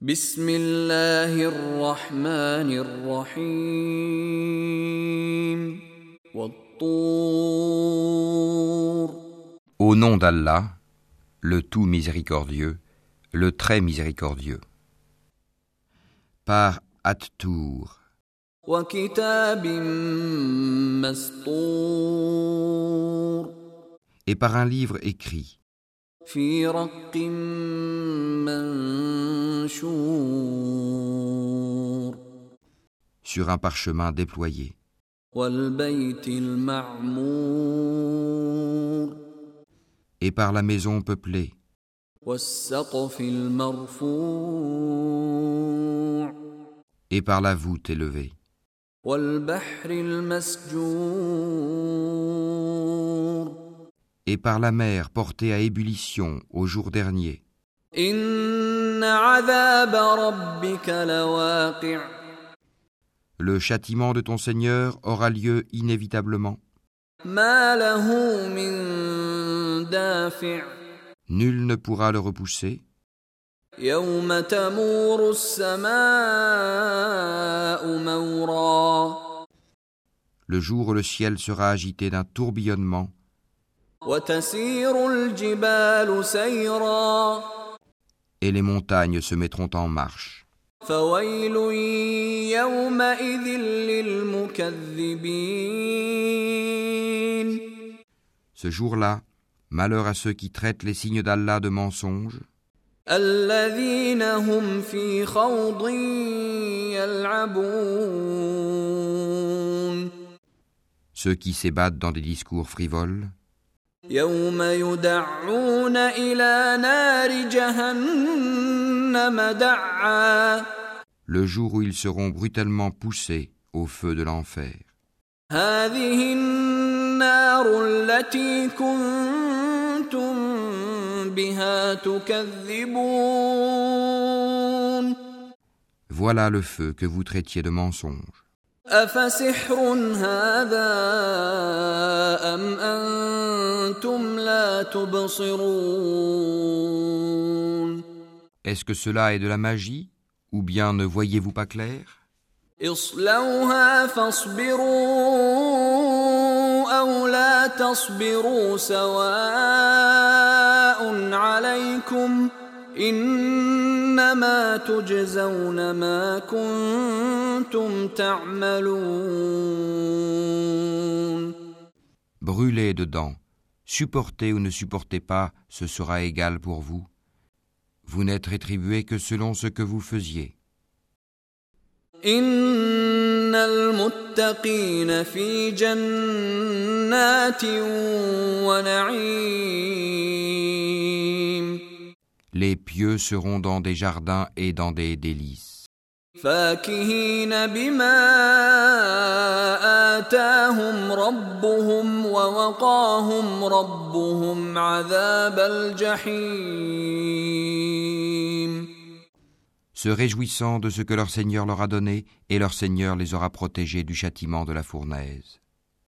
بسم الله الرحمن الرحيم والطور Au nom d'Allah, le tout miséricordieux, le très miséricordieux. Par At-Tour وكتاب مسطور et par un livre écrit في رق منشور Sur un parchemin déployé. Et par la maison peuplée. Et par la voûte élevée. Et par la mer portée à ébullition au jour dernier. Le châtiment de ton Seigneur aura lieu inévitablement. Nul ne pourra le repousser. Le jour où le ciel sera agité d'un tourbillonnement et les montagnes se mettront en marche. Ce jour-là, malheur à ceux qui traitent les signes d'Allah de mensonges. Ceux qui s'ébattent dans des discours frivoles. يوم يدعون إلى نار جهنم دعا le jour où ils seront brutalement poussés au feu de l'enfer. هذه النار التي كنتم بها تكذبون Voilà le feu que vous traitiez de mensonge. أفسحر هذا أم أنتم لا تبصرون Est-ce que cela est de la magie Ou bien ne voyez-vous pas clair? اصلوها فاصبروا أو لا تصبروا سواء عليكم إنما تجزون ما كنتم تعملون Brûlez dedans. Supportez ou ne supportez pas, ce sera égal pour vous. Vous n'êtes rétribué que selon ce que vous faisiez. إن المتقين في جنات ونعيم Les pieux seront dans des jardins et dans des délices, فاكهين بما آتاهم ربهم ووقاهم ربهم عذاب الجحيم se réjouissant de ce que leur Seigneur leur a donné, et leur Seigneur les aura protégés du châtiment de la fournaise.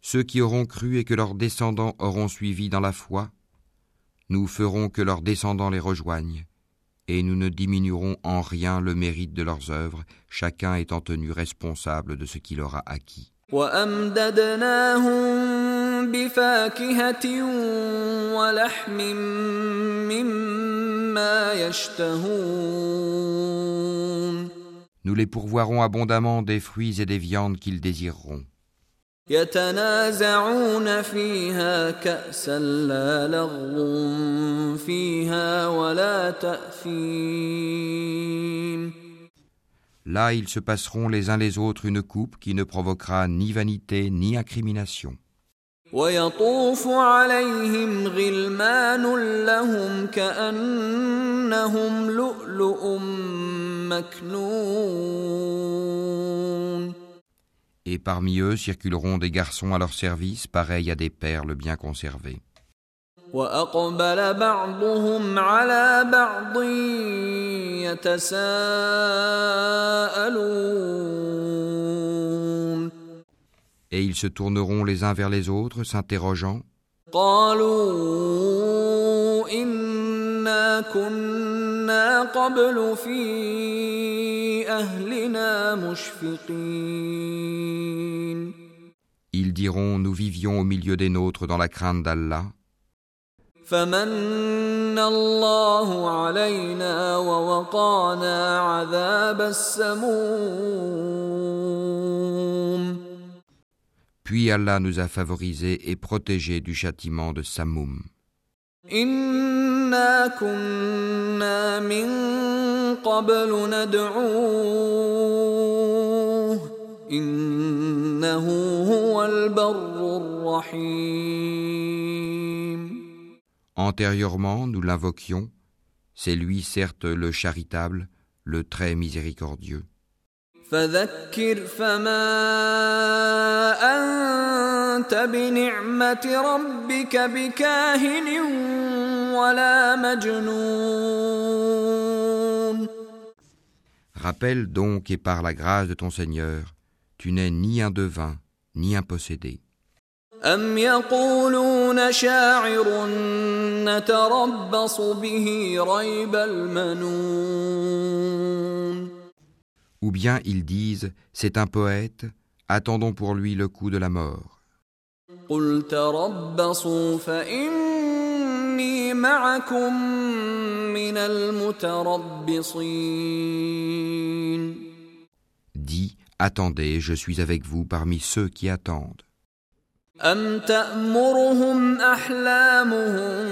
Ceux qui auront cru et que leurs descendants auront suivi dans la foi, nous ferons que leurs descendants les rejoignent, et nous ne diminuerons en rien le mérite de leurs œuvres, chacun étant tenu responsable de ce qu'il aura acquis. وأمددناهم بفاكهة ولحم مما يشتهون Nous les pourvoirons abondamment des fruits et des viandes qu'ils désireront. يتنازعون فيها كأسا لا لغو فيها ولا تأثيم Là, ils se passeront les uns les autres une coupe qui ne provoquera ni vanité ni incrimination. ويطوف عليهم غلمان لهم كأنهم لؤلؤ مكنون Et parmi eux circuleront des garçons à leur service, pareils à des perles bien conservées. Et ils se tourneront les uns vers les autres, s'interrogeant. قالوا إنا كنا قبل في أهلنا مشفقين Ils diront Nous vivions au milieu des nôtres dans la crainte d'Allah. فمن الله علينا ووقانا عذاب السموم Puis Allah nous a favorisés et protégés du châtiment de Samoum. إنا كنا من قبل ندعوه إنه هو البر الرحيم Antérieurement, nous l'invoquions. C'est lui, certes, le charitable, le très miséricordieux. فذكر فما أنت بنعمة ربك بكاهن ولا مجنون Rappelle donc et par la grâce de ton Seigneur, tu n'es ni un devin, ni un possédé. أم يقولون شاعر نتربص به ريب المنون Ou bien ils disent C'est un poète, attendons pour lui le coup de la mort. قل تربصوا فإني معكم من المتربصين Dis Attendez, je suis avec vous parmi ceux qui attendent. أم تأمرهم أحلامهم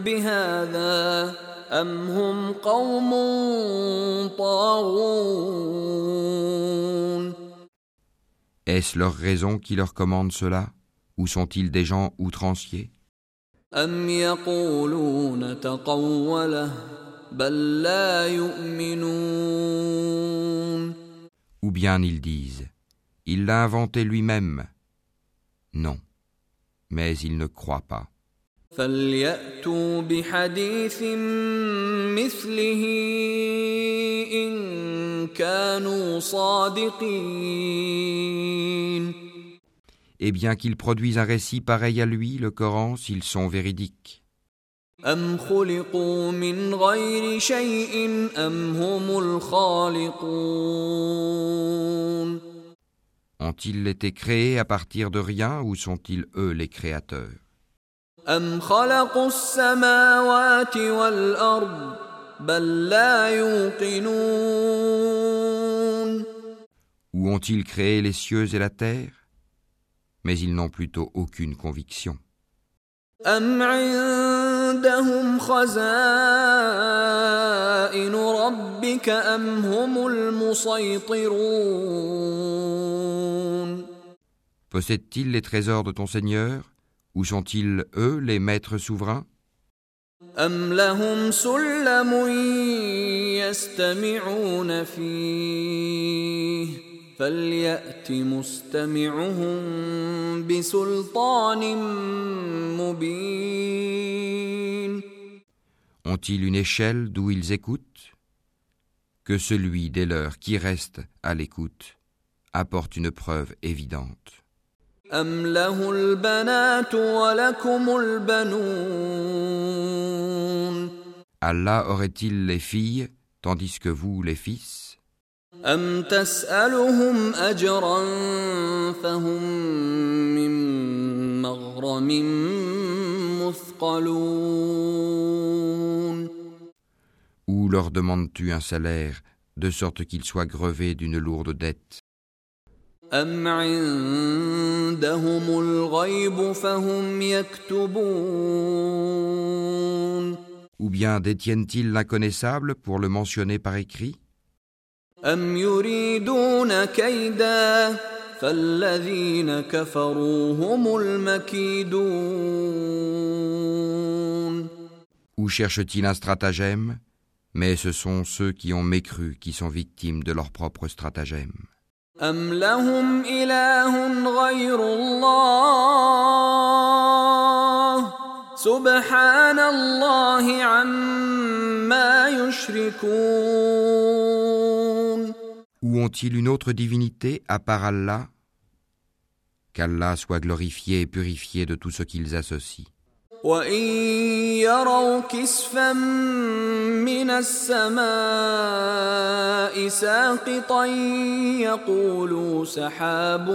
بهذا أم هم قوم طاغون Est-ce leur raison qui leur commande cela Ou sont-ils des gens outranciers أم يقولون تقوله بل لا يؤمنون Ou bien ils disent Il l'a inventé lui-même. Non, mais ils ne croient pas. فليأتوا بحديث مثله إن كانوا صادقين et bien qu'ils produisent un récit pareil à lui, le Coran, s'ils sont véridiques. Ont-ils été créés à partir de rien ou sont-ils eux les créateurs? Ou ont-ils créé les cieux et la terre? Mais ils n'ont plutôt aucune conviction. أم عندهم خزائن ربك أم هم المسيطرون Possèdent-ils les trésors de ton Seigneur Ou sont-ils eux les maîtres souverains أم لهم سلم يستمعون فيه فليأت مستمعهم بسلطان مبين Ont-ils une échelle d'où ils écoutent Que celui des leurs qui reste à l'écoute apporte une preuve évidente. أم له البنات ولكم البنون Allah aurait-il les filles tandis que vous les fils أم تسألهم أجرا فهم من مغرم يثقلون Ou leur demandes-tu un salaire, de sorte qu'ils soient grevés d'une lourde dette أم عندهم الغيب فهم يكتبون Ou bien détiennent-ils l'inconnaissable pour le mentionner par écrit أم يريدون كيدا فالذين كفروا هم المكيدون Ou cherchent-ils un stratagème Mais ce sont ceux qui ont mécru qui sont victimes de leur propre stratagème. أم لهم إله غير الله سبحان الله عما يشركون Ou ont-ils une autre divinité à part Allah Qu'Allah soit glorifié et purifié de tout ce qu'ils associent. وإن يروا كسفا من السماء ساقطا يقولوا سحاب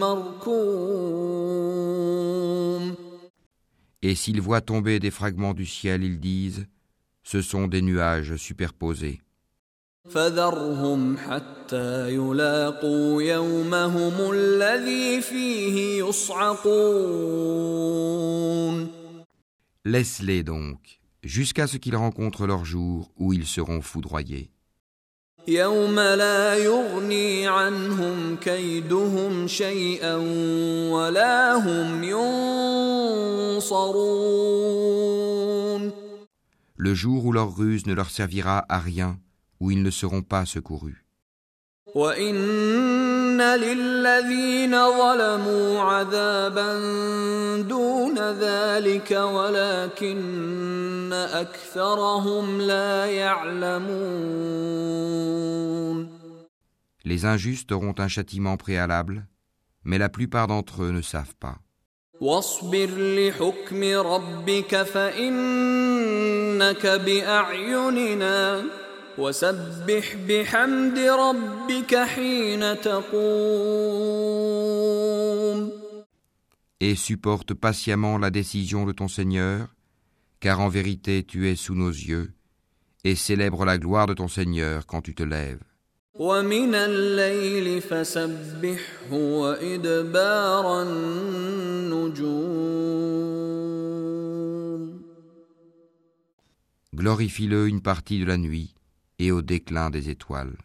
مركوم Et s'ils voient tomber des fragments du ciel, ils disent Ce sont des nuages superposés. فذرهم حتى يلاقوا يومهم الذي فيه يصعقون Laisse-les donc, jusqu'à ce qu'ils rencontrent leur jour où ils seront foudroyés. يوم لا يغني عنهم كيدهم شيئا ولا هم ينصرون Le jour où leur ruse ne leur servira à rien, où ils ne seront pas secourus. وإن للذين ظلموا عذابا دون ذلك ولكن أكثرهم لا يعلمون Les injustes auront un châtiment préalable, mais la plupart d'entre eux ne savent pas. واصبر لحكم ربك فإنك بأعيننا وسبح بحمد ربك حين تقوم Et supporte patiemment la décision de ton Seigneur, car en vérité tu es sous nos yeux, et célèbre la gloire de ton Seigneur quand tu te lèves. ومن الليل فسبحه وإدبار النجوم Glorifie-le une partie de la nuit et au déclin des étoiles.